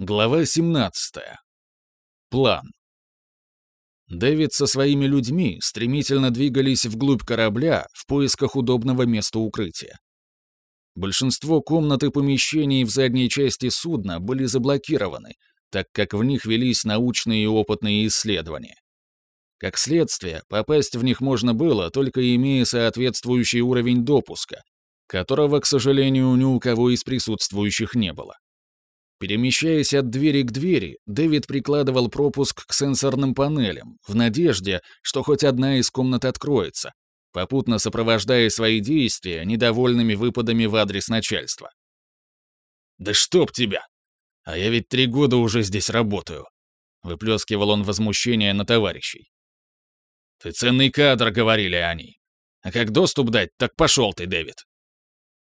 Глава 17. План. Дэвид со своими людьми стремительно двигались вглубь корабля в поисках удобного места укрытия. Большинство комнат и помещений в задней части судна были заблокированы, так как в них велись научные и опытные исследования. Как следствие, попасть в них можно было, только имея соответствующий уровень допуска, которого, к сожалению, ни у кого из присутствующих не было. Перемещаясь от двери к двери, Дэвид прикладывал пропуск к сенсорным панелям, в надежде, что хоть одна из комнат откроется, попутно сопровождая свои действия недовольными выпадами в адрес начальства. «Да чтоб тебя! А я ведь три года уже здесь работаю!» Выплескивал он возмущение на товарищей. «Ты ценный кадр», — говорили они. «А как доступ дать, так пошел ты, Дэвид.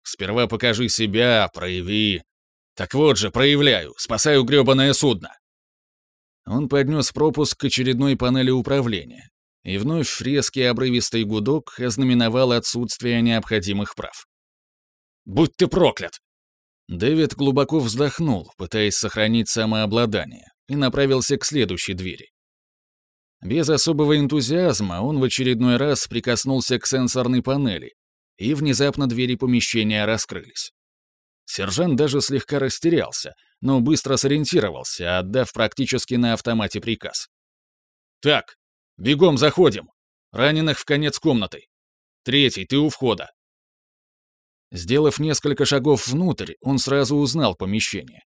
Сперва покажи себя, прояви, так вот же, проявляю, спасаю грёбаное судно. Он поднес пропуск к очередной панели управления, и вновь резкий обрывистый гудок ознаменовал отсутствие необходимых прав. «Будь ты проклят!» Дэвид глубоко вздохнул, пытаясь сохранить самообладание, и направился к следующей двери. Без особого энтузиазма он в очередной раз прикоснулся к сенсорной панели, и внезапно двери помещения раскрылись. Сержант даже слегка растерялся, но быстро сориентировался, отдав практически на автомате приказ. «Так, бегом заходим. Раненых в конец комнаты. Третий, ты у входа». Сделав несколько шагов внутрь, он сразу узнал помещение.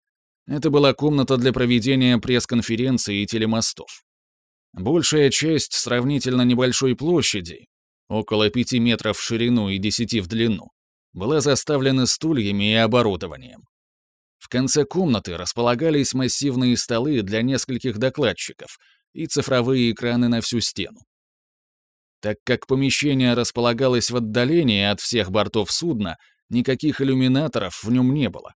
Это была комната для проведения пресс-конференций и телемостов. Большая часть сравнительно небольшой площади, около пяти метров в ширину и десяти в длину, была заставлена стульями и оборудованием. В конце комнаты располагались массивные столы для нескольких докладчиков и цифровые экраны на всю стену. Так как помещение располагалось в отдалении от всех бортов судна, никаких иллюминаторов в нем не было.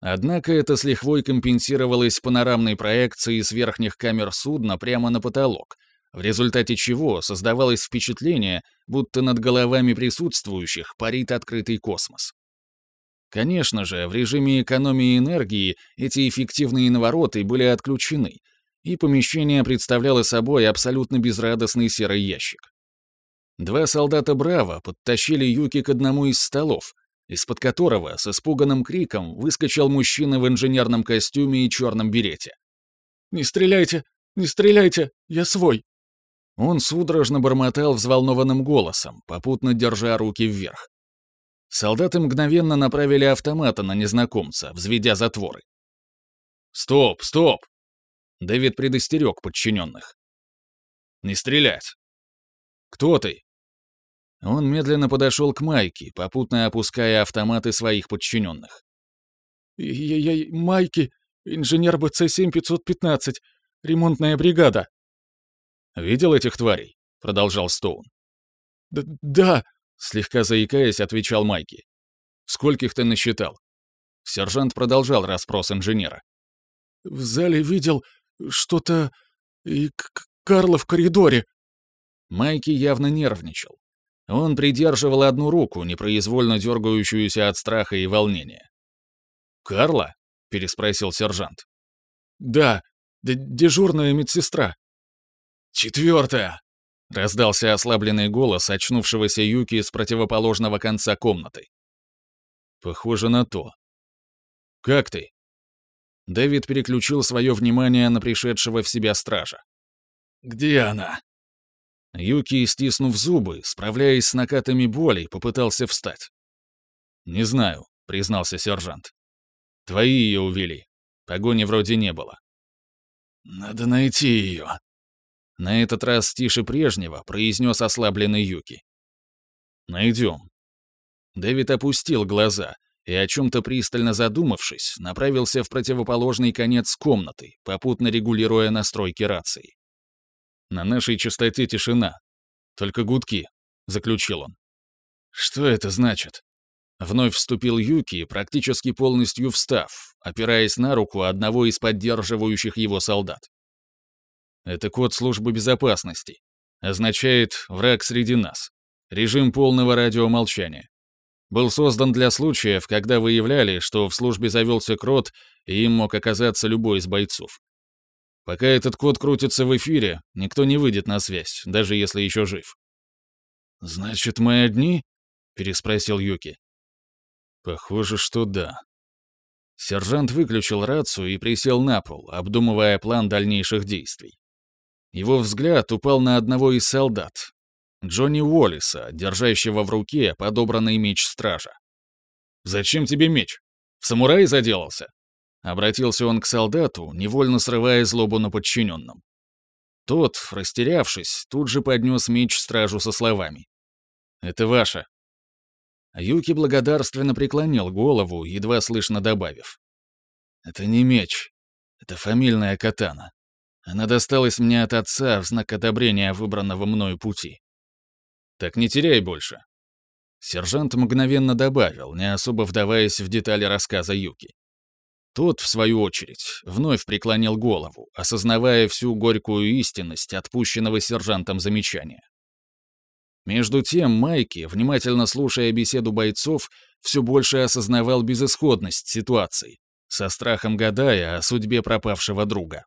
Однако это с лихвой компенсировалось панорамной проекцией с верхних камер судна прямо на потолок, в результате чего создавалось впечатление, будто над головами присутствующих парит открытый космос. Конечно же, в режиме экономии энергии эти эффективные навороты были отключены, и помещение представляло собой абсолютно безрадостный серый ящик. Два солдата «Браво» подтащили Юки к одному из столов, из-под которого с испуганным криком выскочил мужчина в инженерном костюме и черном берете. «Не стреляйте! Не стреляйте! Я свой!» Он судорожно бормотал взволнованным голосом, попутно держа руки вверх. Солдаты мгновенно направили автоматы на незнакомца, взведя затворы. «Стоп, стоп!» Дэвид предостерег подчиненных. «Не стрелять!» «Кто ты?» Он медленно подошел к Майке, попутно опуская автоматы своих подчиненных. «Я-я... Майки, инженер БЦ-7515, ремонтная бригада», «Видел этих тварей?» — продолжал Стоун. Д «Да», — слегка заикаясь, отвечал Майки. «Скольких ты насчитал?» Сержант продолжал расспрос инженера. «В зале видел что-то... и Карла в коридоре». Майки явно нервничал. Он придерживал одну руку, непроизвольно дергающуюся от страха и волнения. «Карла?» — переспросил сержант. «Да, дежурная медсестра», «Четвертая!» — раздался ослабленный голос очнувшегося Юки с противоположного конца комнаты. «Похоже на то. Как ты?» Дэвид переключил свое внимание на пришедшего в себя стража. «Где она?» Юки, стиснув зубы, справляясь с накатами боли, попытался встать. «Не знаю», — признался сержант. «Твои ее увели. Погони вроде не было». «Надо найти ее», на этот раз тише прежнего произнес ослабленный Юки. «Найдем». Дэвид опустил глаза и, о чем-то пристально задумавшись, направился в противоположный конец комнаты, попутно регулируя настройки рации. «На нашей частоте тишина. Только гудки», — заключил он. «Что это значит?» Вновь вступил Юки, практически полностью встав, опираясь на руку одного из поддерживающих его солдат. Это код службы безопасности. Означает «враг среди нас». Режим полного радиомолчания. Был создан для случаев, когда выявляли, что в службе завелся крот и им мог оказаться любой из бойцов. Пока этот код крутится в эфире, никто не выйдет на связь, даже если еще жив. «Значит, мы одни?» — переспросил Юки. «Похоже, что да». Сержант выключил рацию и присел на пол, обдумывая план дальнейших действий. Его взгляд упал на одного из солдат, Джонни Уоллиса, держащего в руке подобранный меч стража. «Зачем тебе меч? В самурае заделался?» Обратился он к солдату, невольно срывая злобу на подчиненном. Тот, растерявшись, тут же поднес меч стражу со словами. «Это ваше». Юки благодарственно преклонил голову, едва слышно добавив. «Это не меч. Это фамильная катана. Она досталась мне от отца в знак одобрения выбранного мною пути. Так не теряй больше. Сержант мгновенно добавил, не особо вдаваясь в детали рассказа Юки. Тот, в свою очередь, вновь преклонил голову, осознавая всю горькую истинность отпущенного сержантом замечания. Между тем Майки, внимательно слушая беседу бойцов, все больше осознавал безысходность ситуации, со страхом гадая о судьбе пропавшего друга.